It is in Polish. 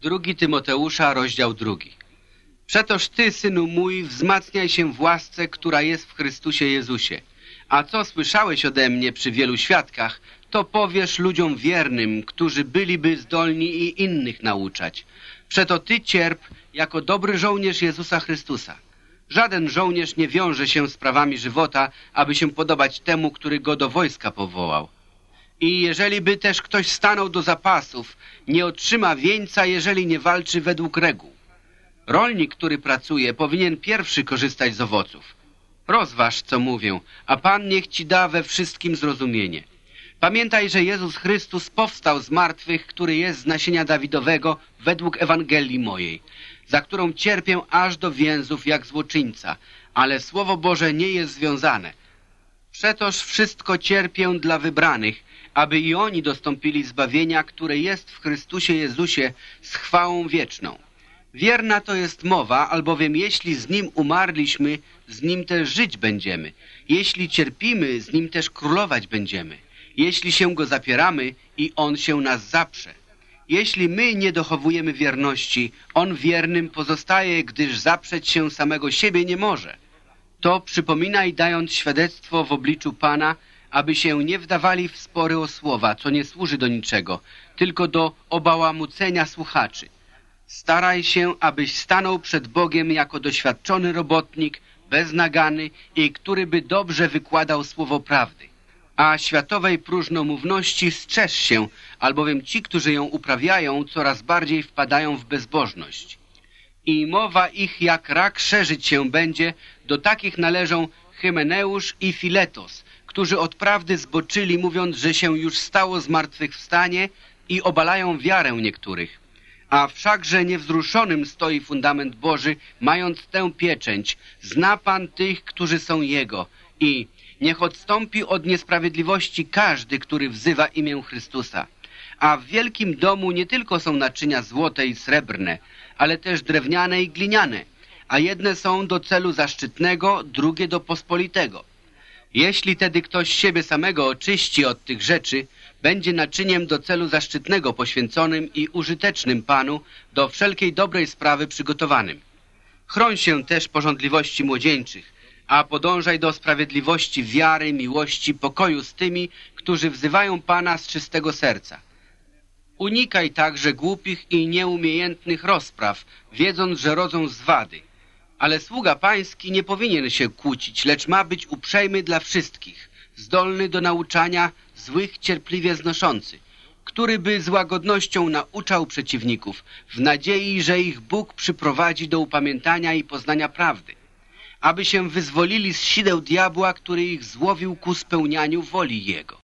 Drugi Tymoteusza, rozdział drugi. Przetoż ty, synu mój, wzmacniaj się w łasce, która jest w Chrystusie Jezusie. A co słyszałeś ode mnie przy wielu świadkach, to powiesz ludziom wiernym, którzy byliby zdolni i innych nauczać. Przeto ty cierp jako dobry żołnierz Jezusa Chrystusa. Żaden żołnierz nie wiąże się z prawami żywota, aby się podobać temu, który go do wojska powołał. I jeżeli by też ktoś stanął do zapasów, nie otrzyma wieńca, jeżeli nie walczy według reguł. Rolnik, który pracuje, powinien pierwszy korzystać z owoców. Rozważ, co mówię, a Pan niech ci da we wszystkim zrozumienie. Pamiętaj, że Jezus Chrystus powstał z martwych, który jest z nasienia Dawidowego według Ewangelii mojej, za którą cierpię aż do więzów jak złoczyńca, ale Słowo Boże nie jest związane. Przetoż wszystko cierpię dla wybranych, aby i oni dostąpili zbawienia, które jest w Chrystusie Jezusie z chwałą wieczną. Wierna to jest mowa, albowiem jeśli z Nim umarliśmy, z Nim też żyć będziemy. Jeśli cierpimy, z Nim też królować będziemy. Jeśli się Go zapieramy i On się nas zaprze. Jeśli my nie dochowujemy wierności, On wiernym pozostaje, gdyż zaprzeć się samego siebie nie może. To przypominaj, dając świadectwo w obliczu Pana, aby się nie wdawali w spory o słowa, co nie służy do niczego, tylko do obałamucenia słuchaczy. Staraj się, abyś stanął przed Bogiem jako doświadczony robotnik, beznagany i który by dobrze wykładał słowo prawdy. A światowej próżnomówności strzeż się, albowiem ci, którzy ją uprawiają, coraz bardziej wpadają w bezbożność. I mowa ich jak rak szerzyć się będzie, do takich należą Hymeneusz i Filetos, którzy od prawdy zboczyli, mówiąc, że się już stało zmartwychwstanie i obalają wiarę niektórych. A wszakże niewzruszonym stoi fundament Boży, mając tę pieczęć. Zna Pan tych, którzy są Jego i niech odstąpi od niesprawiedliwości każdy, który wzywa imię Chrystusa. A w wielkim domu nie tylko są naczynia złote i srebrne, ale też drewniane i gliniane, a jedne są do celu zaszczytnego, drugie do pospolitego. Jeśli tedy ktoś siebie samego oczyści od tych rzeczy, będzie naczyniem do celu zaszczytnego poświęconym i użytecznym Panu, do wszelkiej dobrej sprawy przygotowanym. Chroń się też porządliwości młodzieńczych, a podążaj do sprawiedliwości, wiary, miłości, pokoju z tymi, którzy wzywają Pana z czystego serca. Unikaj także głupich i nieumiejętnych rozpraw, wiedząc, że rodzą zwady. Ale sługa pański nie powinien się kłócić, lecz ma być uprzejmy dla wszystkich, zdolny do nauczania, złych cierpliwie znoszący, który by z łagodnością nauczał przeciwników, w nadziei, że ich Bóg przyprowadzi do upamiętania i poznania prawdy, aby się wyzwolili z sideł diabła, który ich złowił ku spełnianiu woli Jego.